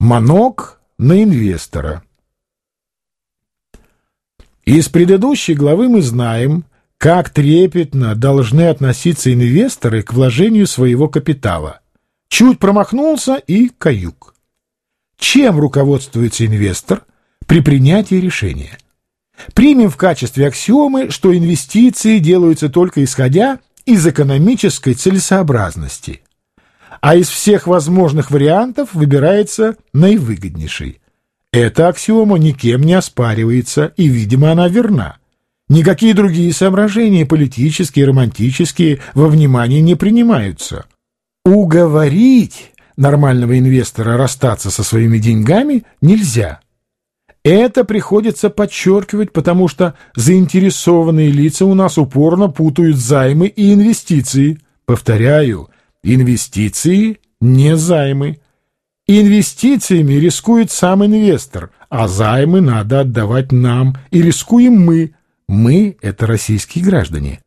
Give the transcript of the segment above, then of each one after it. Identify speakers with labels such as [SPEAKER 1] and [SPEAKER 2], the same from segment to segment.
[SPEAKER 1] Манок на инвестора. Из предыдущей главы мы знаем, как трепетно должны относиться инвесторы к вложению своего капитала. Чуть промахнулся и каюк. Чем руководствуется инвестор при принятии решения? Примем в качестве аксиомы, что инвестиции делаются только исходя из экономической целесообразности, а из всех возможных вариантов выбирается наивыгоднейший. Эта аксиома никем не оспаривается, и, видимо, она верна. Никакие другие соображения, политические, романтические, во внимание не принимаются. Уговорить нормального инвестора расстаться со своими деньгами нельзя. Это приходится подчеркивать, потому что заинтересованные лица у нас упорно путают займы и инвестиции. Повторяю, инвестиции не займы. Инвестициями рискует сам инвестор, а займы надо отдавать нам, и рискуем мы. Мы — это российские граждане.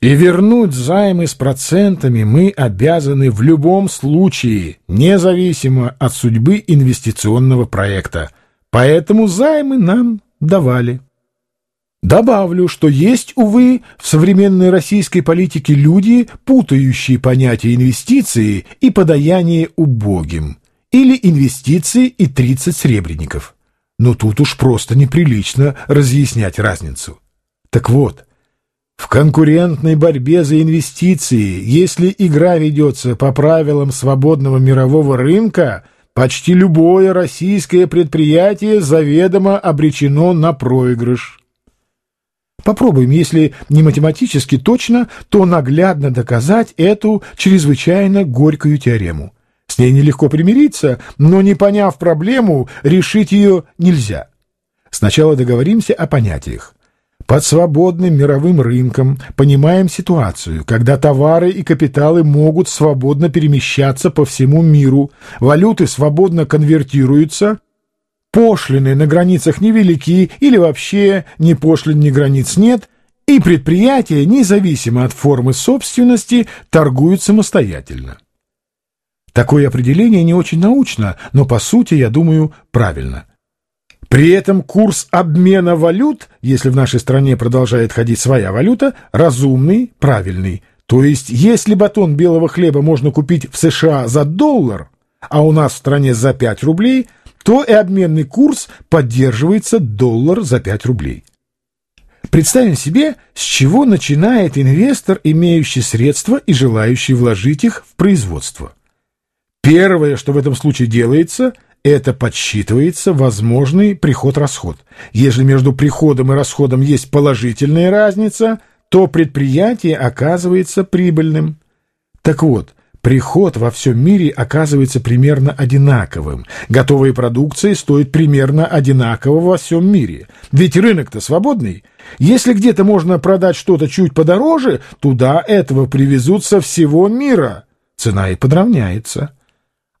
[SPEAKER 1] И вернуть займы с процентами мы обязаны в любом случае, независимо от судьбы инвестиционного проекта. Поэтому займы нам давали. Добавлю, что есть, увы, в современной российской политике люди, путающие понятия инвестиции и подаяние убогим, или инвестиции и 30 сребреников. Но тут уж просто неприлично разъяснять разницу. Так вот, в конкурентной борьбе за инвестиции, если игра ведется по правилам свободного мирового рынка – почти любое российское предприятие заведомо обречено на проигрыш. Попробуем, если не математически точно, то наглядно доказать эту чрезвычайно горькую теорему. С ней нелегко примириться, но не поняв проблему, решить ее нельзя. Сначала договоримся о понятиях. Под свободным мировым рынком понимаем ситуацию, когда товары и капиталы могут свободно перемещаться по всему миру, валюты свободно конвертируются, пошлины на границах невелики или вообще ни пошлин, ни границ нет, и предприятия, независимо от формы собственности, торгуют самостоятельно. Такое определение не очень научно, но по сути, я думаю, правильно. При этом курс обмена валют, если в нашей стране продолжает ходить своя валюта, разумный, правильный. То есть, если батон белого хлеба можно купить в США за доллар, а у нас в стране за 5 рублей, то и обменный курс поддерживается доллар за 5 рублей. Представим себе, с чего начинает инвестор, имеющий средства и желающий вложить их в производство. Первое, что в этом случае делается – это подсчитывается возможный приход-расход. Если между приходом и расходом есть положительная разница, то предприятие оказывается прибыльным. Так вот, приход во всем мире оказывается примерно одинаковым. Готовая продукция стоит примерно одинаково во всем мире. Ведь рынок-то свободный. Если где-то можно продать что-то чуть подороже, туда этого привезут со всего мира. Цена и подравняется.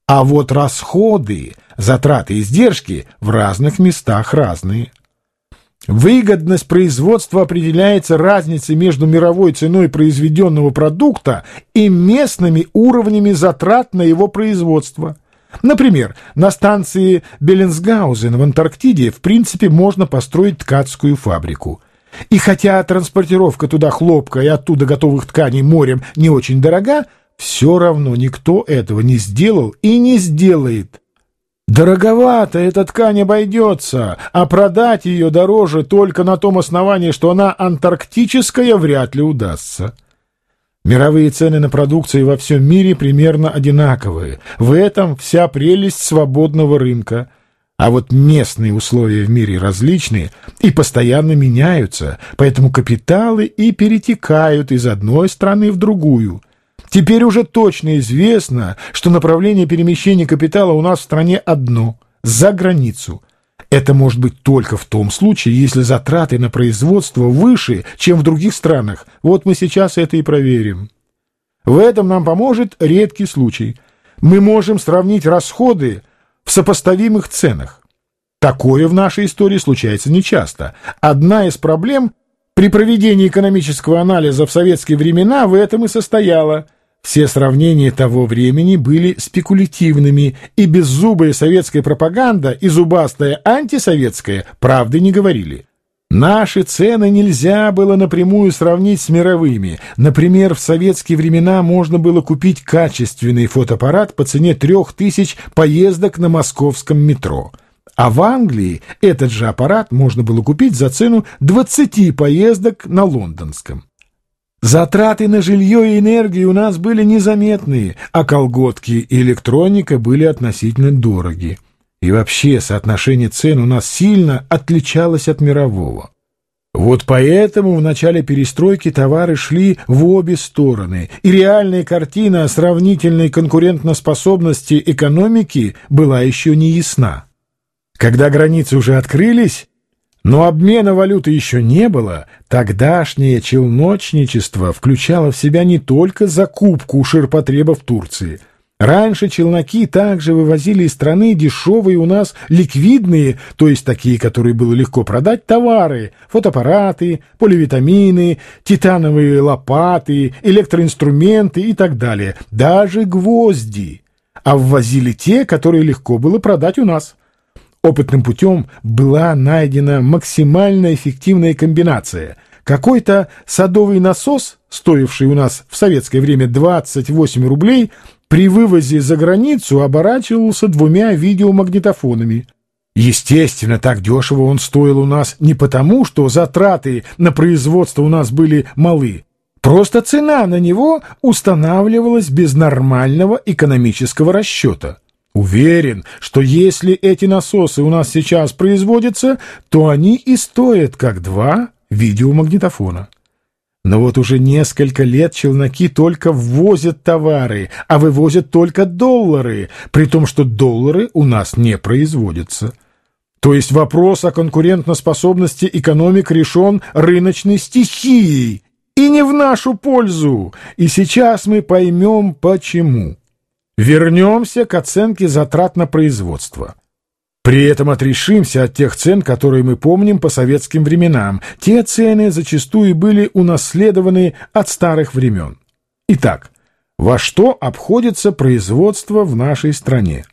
[SPEAKER 1] А вот расходы, затраты издержки в разных местах разные. Выгодность производства определяется разницей между мировой ценой произведенного продукта и местными уровнями затрат на его производство. Например, на станции Беллинсгаузен в Антарктиде в принципе можно построить ткацкую фабрику. И хотя транспортировка туда хлопка и оттуда готовых тканей морем не очень дорога, все равно никто этого не сделал и не сделает. Дороговато эта ткань обойдется, а продать ее дороже только на том основании, что она антарктическая, вряд ли удастся. Мировые цены на продукцию во всем мире примерно одинаковые. В этом вся прелесть свободного рынка. А вот местные условия в мире различные и постоянно меняются, поэтому капиталы и перетекают из одной страны в другую – Теперь уже точно известно, что направление перемещения капитала у нас в стране одно – за границу. Это может быть только в том случае, если затраты на производство выше, чем в других странах. Вот мы сейчас это и проверим. В этом нам поможет редкий случай. Мы можем сравнить расходы в сопоставимых ценах. Такое в нашей истории случается нечасто. Одна из проблем при проведении экономического анализа в советские времена в этом и состояла – все сравнения того времени были спекулятивными, и беззубая советская пропаганда и зубастая антисоветская правды не говорили. Наши цены нельзя было напрямую сравнить с мировыми. Например, в советские времена можно было купить качественный фотоаппарат по цене трех тысяч поездок на московском метро. А в Англии этот же аппарат можно было купить за цену 20 поездок на лондонском. Затраты на жилье и энергию у нас были незаметные, а колготки и электроника были относительно дороги. И вообще соотношение цен у нас сильно отличалось от мирового. Вот поэтому в начале перестройки товары шли в обе стороны, и реальная картина о сравнительной конкурентоспособности экономики была еще не ясна. Когда границы уже открылись, но обмена валюты еще не было, тогдашнее челночничество включало в себя не только закупку ширпотреба в Турции. Раньше челноки также вывозили из страны дешевые у нас ликвидные, то есть такие, которые было легко продать, товары, фотоаппараты, поливитамины, титановые лопаты, электроинструменты и так далее, даже гвозди. А ввозили те, которые легко было продать у нас. Опытным путем была найдена максимально эффективная комбинация. Какой-то садовый насос, стоивший у нас в советское время 28 рублей, при вывозе за границу оборачивался двумя видеомагнитофонами. Естественно, так дешево он стоил у нас не потому, что затраты на производство у нас были малы. Просто цена на него устанавливалась без нормального экономического расчета. Уверен, что если эти насосы у нас сейчас производятся, то они и стоят как два видеомагнитофона. Но вот уже несколько лет челноки только ввозят товары, а вывозят только доллары, при том, что доллары у нас не производятся. То есть вопрос о конкурентоспособности экономик решен рыночной стихией и не в нашу пользу. И сейчас мы поймем, почему. Вернемся к оценке затрат на производство. При этом отрешимся от тех цен, которые мы помним по советским временам. Те цены зачастую были унаследованы от старых времен. Итак, во что обходится производство в нашей стране?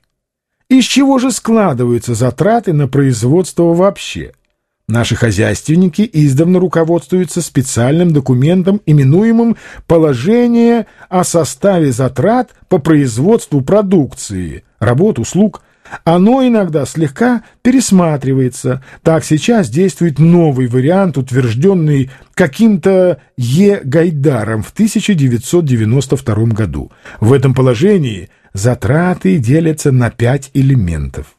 [SPEAKER 1] Из чего же складываются затраты на производство вообще? Наши хозяйственники издавна руководствуются специальным документом, именуемым «Положение о составе затрат по производству продукции, работ, услуг». Оно иногда слегка пересматривается. Так сейчас действует новый вариант, утвержденный каким-то Е. Гайдаром в 1992 году. В этом положении затраты делятся на пять элементов.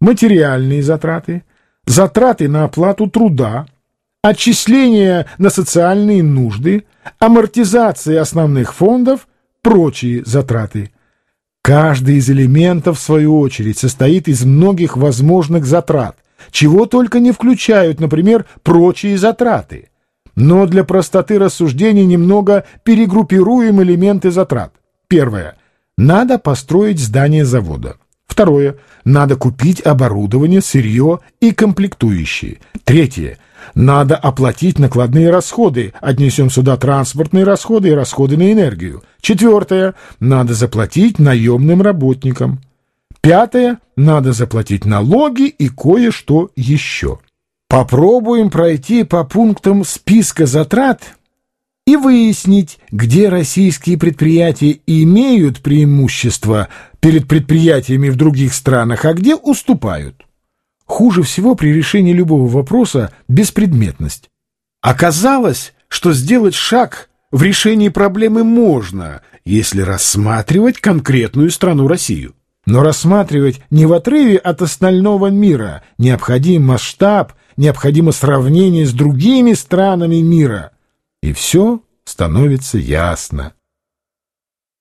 [SPEAKER 1] Материальные затраты – затраты на оплату труда, отчисления на социальные нужды, амортизация основных фондов, прочие затраты. Каждый из элементов, в свою очередь, состоит из многих возможных затрат, чего только не включают, например, прочие затраты. Но для простоты рассуждений немного перегруппируем элементы затрат. Первое. Надо построить здание завода. Второе. Надо купить оборудование, сырье и комплектующие. Третье. Надо оплатить накладные расходы. Отнесем сюда транспортные расходы и расходы на энергию. Четвертое. Надо заплатить наемным работникам. Пятое. Надо заплатить налоги и кое-что еще. Попробуем пройти по пунктам списка затрат и выяснить, где российские предприятия имеют преимущество перед предприятиями в других странах, а где уступают. Хуже всего при решении любого вопроса беспредметность. Оказалось, что сделать шаг в решении проблемы можно, если рассматривать конкретную страну Россию. Но рассматривать не в отрыве от остального мира, необходим масштаб, необходимо сравнение с другими странами мира – и все становится ясно.